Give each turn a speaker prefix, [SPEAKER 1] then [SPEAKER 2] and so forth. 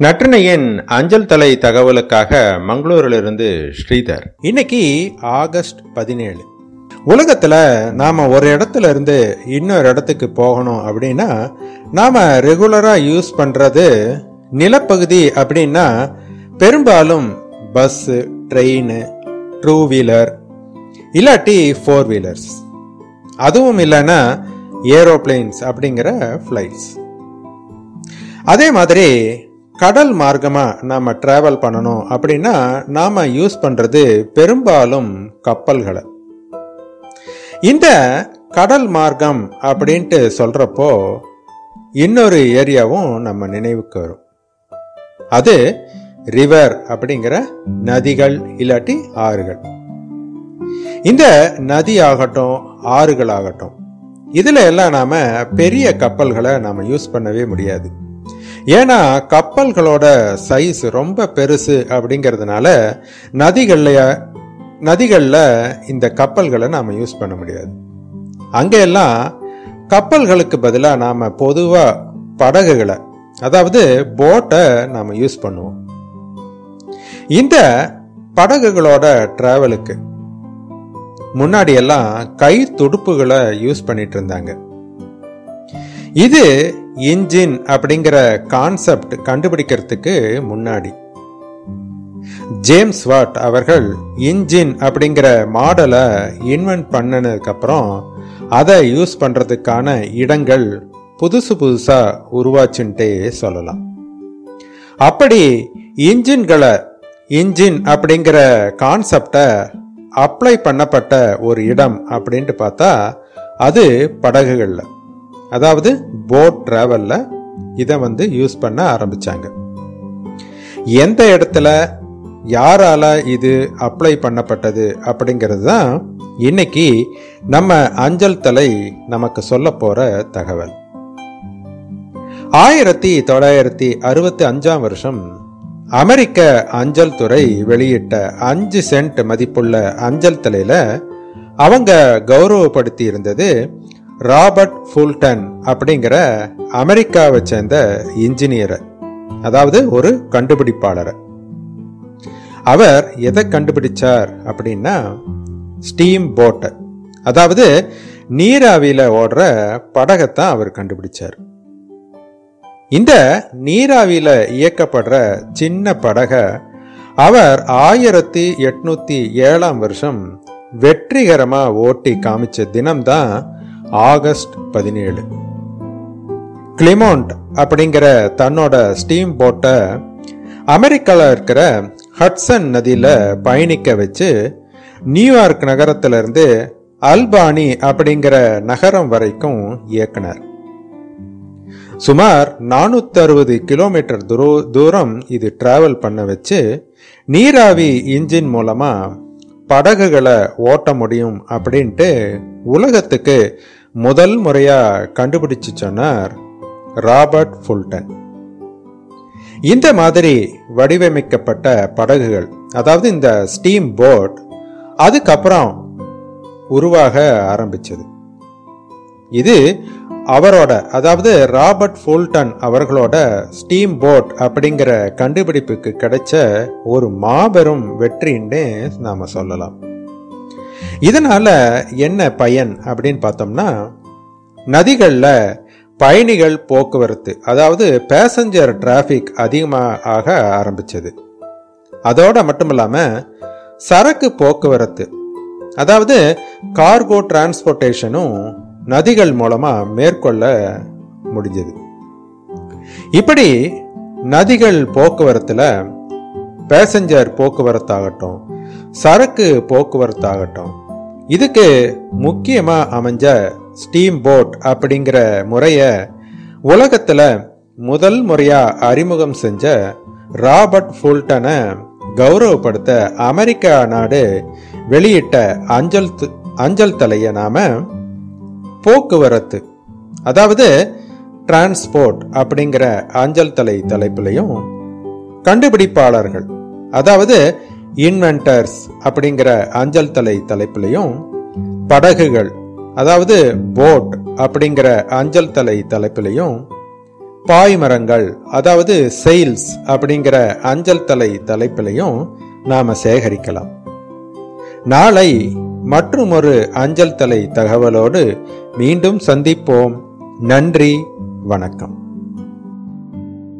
[SPEAKER 1] நற்றினையின் அஞ்சல் தலை தகவலுக்காக மங்களூரிலிருந்து ஸ்ரீதர். இன்னைக்கு ஆகஸ்ட் பதினேழு. உலகத்துல நாம ஒரு இடத்துல இருந்து இன்னொரு இடத்துக்கு போகணும் அப்படின்னா நாம ரெகுலரா யூஸ் பண்றது நிலப்பகுதி அப்படின்னா பெரும்பாலும் பஸ் ட்ரெயின் டூ வீலர் இல்லாட்டி ஃபோர் வீலர்ஸ் அதுவும் இல்லைன்னா ஏரோப்ளைன்ஸ் அப்படிங்கிற ஃப்ளைட்ஸ் அதே மாதிரி கடல் மார்க்கமாக நாம் டிராவல் பண்ணணும் அப்படின்னா நாம் யூஸ் பண்ணுறது பெரும்பாலும் கப்பல்களை. இந்த கடல் மார்க்கம் அப்படின்ட்டு சொல்கிறப்போ இன்னொரு ஏரியாவும் நம்ம நினைவுக்கு வரும். அது ரிவர் அப்படிங்கிற நதிகள் இல்லாட்டி ஆறுகள். இந்த நதி ஆகட்டும் ஆறுகள் ஆகட்டும் இதில் எல்லாம் நாம் பெரிய கப்பல்களை நாம் யூஸ் பண்ணவே முடியாது. ஏன்னா கப்பல்களோட சைஸ் ரொம்ப பெருசு அப்படிங்கிறதுனால நதிகள்ல நதிகளில் இந்த கப்பல்களை நாம் யூஸ் பண்ண முடியாது. அங்கே எல்லாம் கப்பல்களுக்கு பதிலாக நாம் பொதுவாக படகுகளை அதாவது போட்டை நாம் யூஸ் பண்ணுவோம். இந்த படகுகளோட டிராவலுக்கு முன்னாடியெல்லாம் கை துடுப்புகளை யூஸ் பண்ணிட்டு இருந்தாங்க. இது இன்ஜின் அப்படிங்கிற கான்செப்ட் கண்டுபிடிக்கிறதுக்கு முன்னாடி. ஜேம்ஸ் வாட் அவர்கள் இன்ஜின் அப்படிங்கிற மாடலை இன்வென்ட் பண்ணினதுக்கப்புறம் அதை யூஸ் பண்ணுறதுக்கான இடங்கள் புதுசு புதுசாக உருவாச்சுன்ட்டே சொல்லலாம். அப்படி இன்ஜின்களை இன்ஜின் அப்படிங்கிற கான்செப்டை அப்ளை பண்ணப்பட்ட ஒரு இடம் அப்படின்ட்டு பார்த்தா அது படகுகளில். அதாவது போட் ட்ராவலில் இதை வந்து யூஸ் பண்ண ஆரம்பித்தாங்க எந்த இடத்துல யாரால இது அப்ளை பண்ணப்பட்டது அப்படிங்கிறது தான் இன்னைக்கு நம்ம அஞ்சல் தலை நமக்கு சொல்ல போற தகவல். ஆயிரத்தி தொள்ளாயிரத்தி அறுபத்தி அஞ்சாம் வருஷம் அமெரிக்க அஞ்சல் துறை வெளியிட்ட அஞ்சு சென்ட் மதிப்புள்ள அஞ்சல் தலையில அவங்க கௌரவப்படுத்தி இருந்தது ராபர்ட் ஃபுல்டன் அப்படிங்கிற அமெரிக்காவை சேர்ந்த இன்ஜினியரை. அதாவது ஒரு கண்டுபிடிப்பாளரை. அவர் எதை கண்டுபிடிச்சார் அப்படின்னா ஸ்டீம் போட்டை. அதாவது நீராவியில் ஓடுற படகத்தான் அவர் கண்டுபிடிச்சார். இந்த நீராவியில் இயக்கப்படுற சின்ன படக அவர் ஆயிரத்தி எட்நூத்தி ஏழாம் வருஷம் வெற்றிகரமாக ஓட்டி காமிச்ச தினம்தான் ஆகஸ்ட் பதினேழு. கிளிமோண்ட் அப்படிங்கிற தன்னோட ஸ்டீம் போட்டை அமெரிக்காவில் இருக்கிற ஹட்சன் நதியில் பயணிக்க வச்சு நியூயார்க் நகரத்திலிருந்து அல்பானி அப்படிங்கிற நகரம் வரைக்கும் இயக்குனர். சுமார் நானூத்தி அறுபது கிலோமீட்டர் தூரம் இது டிராவல் பண்ண வச்சு நீராவி இன்ஜின் மூலமா படகுகளை ஓட்ட முடியும் அப்படின்ட்டு உலகத்துக்கு முதல் முறையாக கண்டுபிடிச்சு சொன்னார் ராபர்ட் ஃபுல்டன். இந்த மாதிரி வடிவமைக்கப்பட்ட படகுகள் அதாவது இந்த ஸ்டீம் போட் அதுக்கப்புறம் உருவாக ஆரம்பிச்சது. இது அவரோட அதாவது ராபர்ட் ஃபுல்டன் அவர்களோட ஸ்டீம் போட் அப்படிங்கிற கண்டுபிடிப்புக்கு கிடைச்ச ஒரு மாபெரும் வெற்றின்னு நாம சொல்லலாம். இதனால் என்ன பயன் அப்படின்னு பார்த்தோம்னா நதிகளில் பயணிகள் போக்குவரத்து அதாவது பேசஞ்சர் டிராஃபிக் அதிகமாக ஆக ஆரம்பித்தது அதோட மட்டும் இல்லாமல் சரக்கு போக்குவரத்து அதாவது கார்கோ டிரான்ஸ்போர்ட்டேஷனும் நதிகள் மூலமாக மேற்கொள்ள முடிஞ்சது. இப்படி நதிகள் போக்குவரத்தில் பேசஞ்சர் போக்குவரத்தாகட்டும் சரக்கு போக்குவரத்தாகட்டும் இதுக்கு முக்கியமாக அமைஞ்ச ஸ்டீம் போட் அப்படிங்கிற முறையை உலகத்தில் முதல் முறையாக அறிமுகம் செஞ்ச ராபர்ட் ஃபுல்டனை கௌரவப்படுத்த அமெரிக்கா நாடு வெளியிட்ட அஞ்சல் அஞ்சல் தலையை நாம போக்குவரத்து அதாவது டிரான்ஸ்போர்ட் அப்படிங்கிற அஞ்சல் தலை தலைப்புலையும் கண்டுபிடிப்பாளர்கள் அதாவது இன்வென்டர்ஸ் அப்படிங்கிற அஞ்சல் தலை தலைப்பிலையும் படகுகள் அதாவது போட் அப்படிங்கிற அஞ்சல் தலை தலைப்பிலையும் பாய்மரங்கள் அதாவது செயில்ஸ் அப்படிங்கிற அஞ்சல் தலை தலைப்பிலையும் நாம் சேகரிக்கலாம். நாளை மற்றும் ஒரு அஞ்சல் தலை தகவலோடு மீண்டும் சந்திப்போம். நன்றி வணக்கம்.